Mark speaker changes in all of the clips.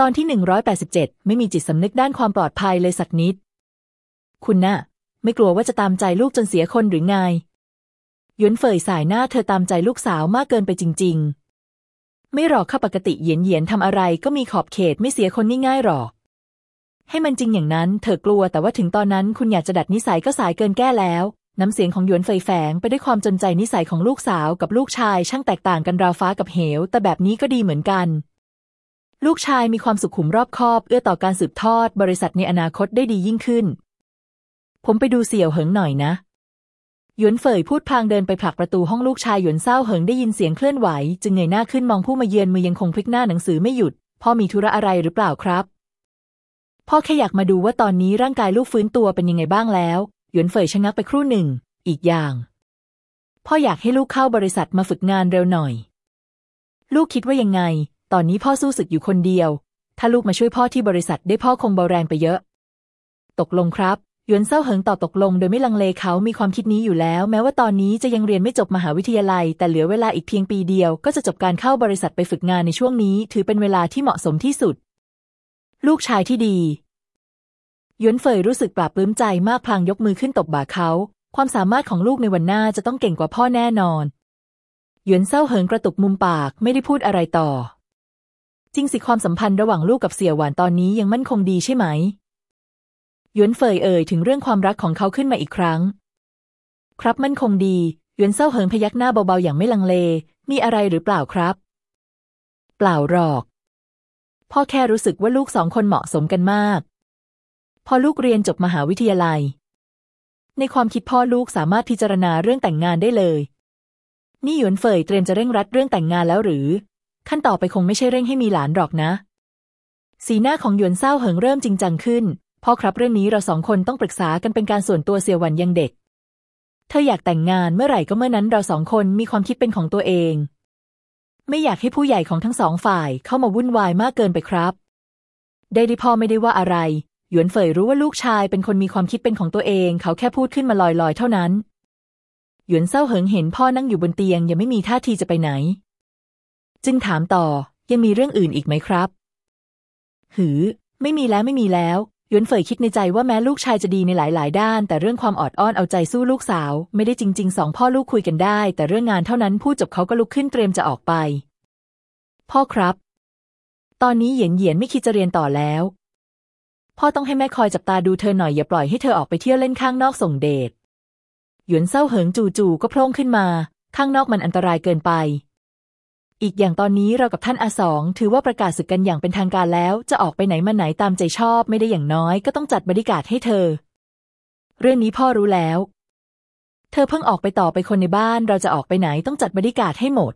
Speaker 1: ตอนที่หนึ่งร้อยแปดสิบเจ็ดไม่มีจิตสำนึกด้านความปลอดภัยเลยสักนิด คุณน่ะ ไม่กลัวว่าจะตามใจลูกจนเสียคนหรือไงยวนเฟยสายหน้าเธอตามใจลูกสาวมากเกินไปจริง ๆ ไม่หรอกข้าปกติเหยียนเหยียนทำอะไรก็มีขอบเขตไม่เสียคนง่ายๆหรอก ให้มันจริงอย่างนั้น เธอกลัวแต่ว่าถึงตอนนั้นคุณอยากจะดัดนิสัยก็สายเกินแก้แล้ว น้ำเสียงของหยวนเฟยแฝงไปด้วยความจนใจนิสัยของลูกสาวกับลูกชายช่างแตกต่างกันราวฟ้ากับเหว แต่แบบนี้ก็ดีเหมือนกัน ลูกชายมีความสุขุมรอบคอบ เอื้อต่อการสืบทอดบริษัทในอนาคตได้ดียิ่งขึ้น ผมไปดูเสี่ยวเหิงหน่อยนะ หยวนเฟยพูดพางเดินไปผลักประตูห้องลูกชายหยวนเศร้าเหิงได้ยินเสียงเคลื่อนไหว จึงเงยหน้าขึ้นมองผู้มาเยือนมือยังคงพลิกหน้าหนังสือไม่หยุด พ่อมีธุระอะไรหรือเปล่าครับ พ่อแค่อยากมาดูว่าตอนนี้ร่างกายลูกฟื้นตัวเป็นยังไงบ้างแล้ว หยวนเฟยชะงักไปครู่หนึ่ง อีกอย่าง พ่ออยากให้ลูกเข้าบริษัทมาฝึกงานเร็วหน่อย ลูกคิดว่ายังไง ตอนนี้พ่อสู้ศึกอยู่คนเดียว ถ้าลูกมาช่วยพ่อที่บริษัทได้พ่อคงเบาแรงไปเยอะ ตกลงครับหยวนเซาเหิงตอบตกลงโดยไม่ลังเลเขามีความคิดนี้อยู่แล้ว แม้ว่าตอนนี้จะยังเรียนไม่จบมหาวิทยาลัย แต่เหลือเวลาอีกเพียงปีเดียว ก็จะจบการเข้าบริษัทไปฝึกงานในช่วงนี้ ถือเป็นเวลาที่เหมาะสมที่สุด ลูกชายที่ดีหยวนเฟยรู้สึกปลาบปลื้มใจมากพลางยกมือขึ้นตบบ่าเขา ความสามารถของลูกในวันหน้าจะต้องเก่งกว่าพ่อแน่นอนหยวนเซาเหิงกระตุกมุมปากไม่ได้พูดอะไรต่อ จริงสิความสัมพันธ์ระหว่างลูกกับเสี่ยหวานตอนนี้ยังมั่นคงดีใช่ไหมหยวนเฟยเอ่ยถึงเรื่องความรักของเขาขึ้นมาอีกครั้ง ครับมั่นคงดีหยวนเซาเหิงพยักหน้าเบาๆอย่างไม่ลังเล มีอะไรหรือเปล่าครับ เปล่าหรอก พ่อแค่รู้สึกว่าลูกสองคนเหมาะสมกันมาก พอลูกเรียนจบมหาวิทยาลัย ในความคิดพ่อลูกสามารถพิจารณาเรื่องแต่งงานได้เลย นี่หยวนเฟยเตรียมจะเร่งรัดเรื่องแต่งงานแล้วหรือ ขั้นต่อไปคงไม่ใช่เร่งให้มีหลานหรอกนะ สีหน้าของหยวนเศร้าเหิงเริ่มจริงจังขึ้นพ่อครับเรื่องนี้เราสองคนต้องปรึกษากันเป็นการส่วนตัวเสียวันยังเด็ก เธออยากแต่งงานเมื่อไหร่ก็เมื่อนั้นเราสองคนมีความคิดเป็นของตัวเอง ไม่อยากให้ผู้ใหญ่ของทั้งสองฝ่ายเข้ามาวุ่นวายมากเกินไปครับ ได้ดิพ่อไม่ได้ว่าอะไร หยวนเฟยรู้ว่าลูกชายเป็นคนมีความคิดเป็นของตัวเอง เขาแค่พูดขึ้นมาลอยๆเท่านั้น หยวนเศร้าเหิงเห็นพ่อนั่งอยู่บนเตียงยังไม่มีท่าทีจะไปไหน จึงถามต่อยังมีเรื่องอื่นอีกไหมครับ หือ ไม่มีแล้วไม่มีแล้วหยวนเฟยคิดในใจว่าแม้ลูกชายจะดีในหลาย ๆ ด้าน แต่เรื่องความออดอ้อนเอาใจสู้ลูกสาว ไม่ได้จริงๆสองพ่อลูกคุยกันได้ แต่เรื่องงานเท่านั้นพูดจบเขาก็ลุกขึ้นเตรียมจะออกไป พ่อครับ ตอนนี้เหยียนเหยียนไม่คิดจะเรียนต่อแล้ว พ่อต้องให้แม่คอยจับตาดูเธอหน่อยอย่าปล่อยให้เธอออกไปเที่ยวเล่นข้างนอกส่งเดชหยวนเศร้าเหิงจู่ๆก็โผล่ขึ้นมา ข้างนอกมันอันตรายเกินไป อีกอย่างตอนนี้เรากับท่านอาสองถือว่าประกาศศึกกันอย่างเป็นทางการแล้ว จะออกไปไหนมาไหนตามใจชอบไม่ได้อย่างน้อยก็ต้องจัดบริการให้เธอ เรื่องนี้พ่อรู้แล้ว เธอเพิ่งออกไปต่อไปคนในบ้าน เราจะออกไปไหนต้องจัดบริการให้หมด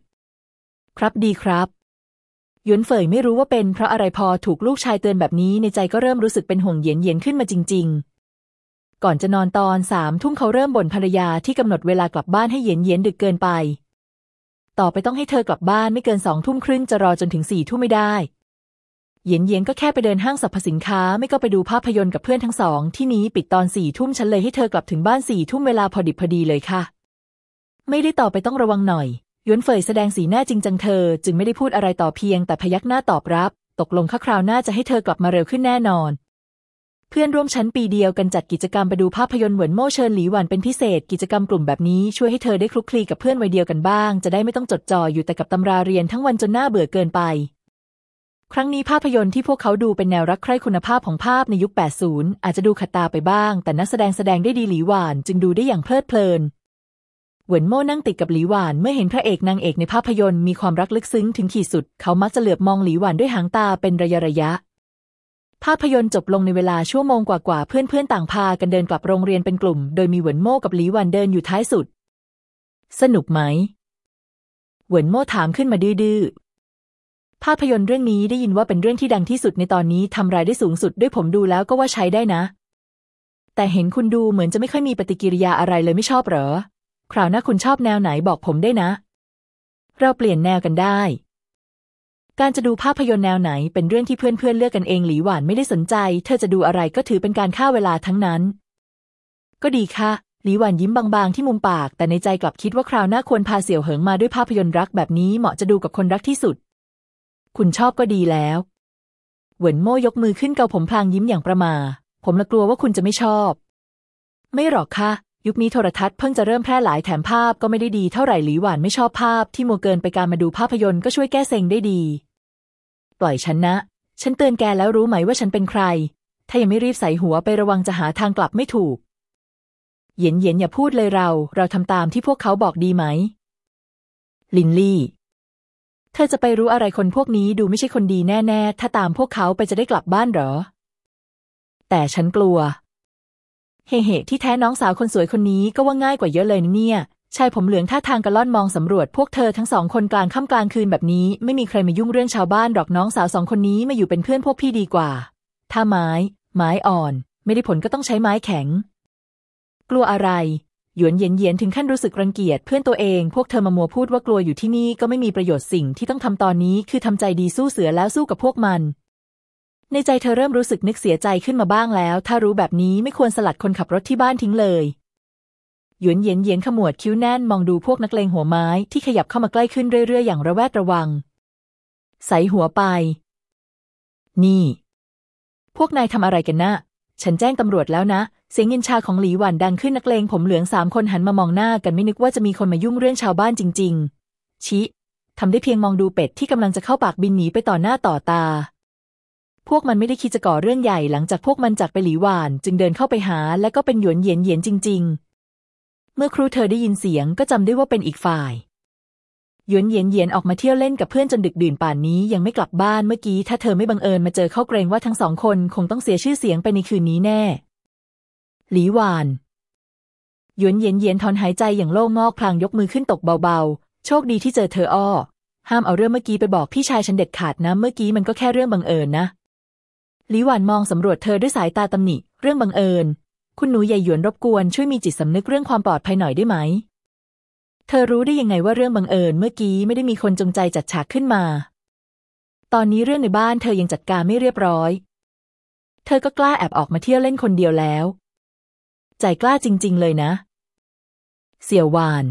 Speaker 1: ครับดีครับหยวนเฟยไม่รู้ว่าเป็นเพราะอะไรพอถูกลูกชายเตือนแบบนี้ในใจก็เริ่มรู้สึกเป็นห่วงเย็นเย็นขึ้นมาจริง ๆ ก่อนจะนอนตอนสามทุ่มเขาเริ่มบ่นภรรยาที่กำหนดเวลากลับบ้านให้เย็นเย็นดึกเกินไป ต่อไปต้องให้เธอกลับบ้านไม่เกินสองทุ่มครึ่งจะรอจนถึงสี่ทุ่มไม่ได้เย็นเย็นก็แค่ไปเดินห้างสรรพสินค้า ไม่ก็ไปดูภาพยนตร์กับเพื่อนทั้งสอง ที่นี้ปิดตอนสี่ทุ่มฉันเลยให้เธอกลับถึงบ้านสี่ทุ่มเวลาพอดิบพอดีเลยค่ะ ไม่ได้ต่อไปต้องระวังหน่อยยวนเฟยแสดงสีหน้าจริงจังเธอ จึงไม่ได้พูดอะไรต่อเพียงแต่พยักหน้าตอบรับ ตกลงข้าคราวหน้าจะให้เธอกลับมาเร็วขึ้นแน่นอน เพื่อนร่วมชั้นปีเดียวกันจัดกิจกรรมไปดูภาพยนตร์เหวินโม่เชิญหลีหวันเป็นพิเศษ กิจกรรมกลุ่มแบบนี้ช่วยให้เธอได้คลุกคลีกับเพื่อนวัยเดียวกันบ้าง จะได้ไม่ต้องจดจ่ออยู่แต่กับตำราเรียนทั้งวันจนหน้าเบื่อเกินไป ครั้งนี้ภาพยนตร์ที่พวกเขาดูเป็นแนวรักใคร่คุณภาพของภาพในยุค 80 อาจจะดูขัดตาไปบ้าง แต่นักแสดงแสดงได้ดีหลีหวานจึงดูได้อย่างเพลิดเพลินเหวินโม่นั่งติดกับหลีหวานเมื่อเห็นพระเอกนางเอกในภาพยนตร์มีความรักลึกซึ้งถึงขีดสุด เขามักจะเหลือบมองหลีหวานด้วยหางตาเป็นระยะระยะ ภาพยนตร์จบลงในเวลาชั่วโมงกว่าๆ เพื่อนๆ ต่างพากันเดินกลับโรงเรียนเป็นกลุ่ม โดยมีเหวินโม่กับหลีหวานเดินอยู่ท้ายสุด สนุกไหม เหวินโม่ถามขึ้นมาดื้อภาพยนตร์เรื่องนี้ได้ยินว่าเป็นเรื่องที่ดังที่สุดในตอนนี้ทำรายได้สูงสุดด้วยผมดูแล้วก็ว่าใช้ได้นะ แต่เห็นคุณดูเหมือนจะไม่ค่อยมีปฏิกิริยาอะไรเลยไม่ชอบเหรอ คราวหน้าคุณชอบแนวไหนบอกผมได้นะ เราเปลี่ยนแนวกันได้ การจะดูภาพยนตร์แนวไหนเป็นเรื่องที่เพื่อนๆเเลือกกันเองหลีหวานไม่ได้สนใจ เธอจะดูอะไรก็ถือเป็นการฆ่าเวลาทั้งนั้น ก็ดีค่ะ หลีหวานยิ้มบางๆที่มุมปาก แต่ในใจกลับคิดว่าคราวหน้าควรพาเสี่ยวเหิงมาด้วยภาพยนตร์รักแบบนี้เหมาะจะดูกับคนรักที่สุด คุณชอบก็ดีแล้ว เหวินโม่ยกมือขึ้นเกาผมพลางยิ้มอย่างประมา ผมละกลัวว่าคุณจะไม่ชอบ ไม่หรอกค่ะ ยุคนี้โทรทัศน์เพิ่งจะเริ่มแพร่หลายแถมภาพก็ไม่ได้ดีเท่าไหร่หลีหวานไม่ชอบภาพ ที่มัวเกินไปการมาดูภาพยนตร์ก็ช่วยแก้เซ็งได้ดี ปล่อยฉันนะ ฉันเตือนแกแล้วรู้ไหมว่าฉันเป็นใคร ถ้ายังไม่รีบใส่หัวไประวังจะหาทางกลับไม่ถูก เย็นเย็นอย่าพูดเลยเรา เราทำตามที่พวกเขาบอกดีไหม ลินลี่ เธอจะไปรู้อะไรคนพวกนี้ดูไม่ใช่คนดีแน่ ๆ ถ้าตามพวกเขาไปจะได้กลับบ้านเหรอ แต่ฉันกลัว เฮ่ๆที่แท้น้องสาวคนสวยคนนี้ก็ว่าง่ายกว่าเยอะเลยเนี่ยชายผมเหลืองท่าทางกระล่อนมองสำรวจพวกเธอทั้งสองคนกลางค่ำกลางคืนแบบนี้ ไม่มีใครมายุ่งเรื่องชาวบ้านหรอกน้องสาวสองคนนี้มาอยู่เป็นเพื่อนพวกพี่ดีกว่า ถ้าไม้ ไม้อ่อน ไม่ได้ผลก็ต้องใช้ไม้แข็ง กลัวอะไร หยวนเย็นเย็นถึงขั้นรู้สึกรังเกียจเพื่อนตัวเอง พวกเธอมามัวพูดว่ากลัวอยู่ที่นี่ก็ไม่มีประโยชน์สิ่งที่ต้องทำตอนนี้คือทำใจดีสู้เสือแล้วสู้กับพวกมัน ในใจเธอเริ่มรู้สึกนึกเสียใจขึ้นมาบ้างแล้ว ถ้ารู้แบบนี้ไม่ควรสลัดคนขับรถที่บ้านทิ้งเลยหยวนเย็นเย็นขมวดคิ้วแน่นมองดูพวกนักเลงหัวไม้ที่ขยับเข้ามาใกล้ขึ้นเรื่อยๆ อย่างระแวดระวัง ใส่หัวไป นี่ พวกนายทำอะไรกันนะ ฉันแจ้งตำรวจแล้วนะ เสียงยินชาของหลีหวันดังขึ้นนักเลงผมเหลืองสามคนหันมามองหน้ากันไม่นึกว่าจะมีคนมายุ่งเรื่องชาวบ้านจริง ๆ ชิทำได้เพียงมองดูเป็ดที่กำลังจะเข้าปากบินหนีไปต่อหน้าต่อตา พวกมันไม่ได้คิดจะก่อเรื่องใหญ่หลังจากพวกมันจากไปหลีหวาน จึงเดินเข้าไปหาและก็เป็นหยวนเหยียนเหยียนจริง ๆ เมื่อครูเธอได้ยินเสียงก็จำได้ว่าเป็นอีกฝ่ายหยวนเหยียนเหยียนออกมาเที่ยวเล่นกับเพื่อนจนดึกดื่นป่านนี้ยังไม่กลับบ้านเมื่อกี้ ถ้าเธอไม่บังเอิญมาเจอเข้าเกรงว่าทั้งสองคนคงต้องเสียชื่อเสียงไปในคืนนี้แน่ หลีหวานหยวนเหยียนเหยียนถอนหายใจอย่างโล่งงอกพลางยกมือขึ้นตกเบาๆ โชคดีที่เจอเธออ้อห้ามเอาเรื่องเมื่อกี้ไปบอกพี่ชายฉันเด็ดขาดนะ เมื่อกี้มันก็แค่เรื่องบังเอิญนะ หลีหวานมองสำรวจเธอด้วยสายตาตำหนิ เรื่องบังเอิญ คุณหนูใหญ่หยวนรบกวนช่วยมีจิตสำนึกเรื่องความปลอดภัยหน่อยได้ไหม เธอรู้ได้ยังไงว่าเรื่องบังเอิญเมื่อกี้ไม่ได้มีคนจงใจจัดฉากขึ้นมา ตอนนี้เรื่องในบ้านเธอยังจัดการไม่เรียบร้อย เธอก็กล้าแอบออกมาเที่ยวเล่นคนเดียวแล้ว ใจกล้าจริง ๆ เลยนะ เสี่ยวหวาน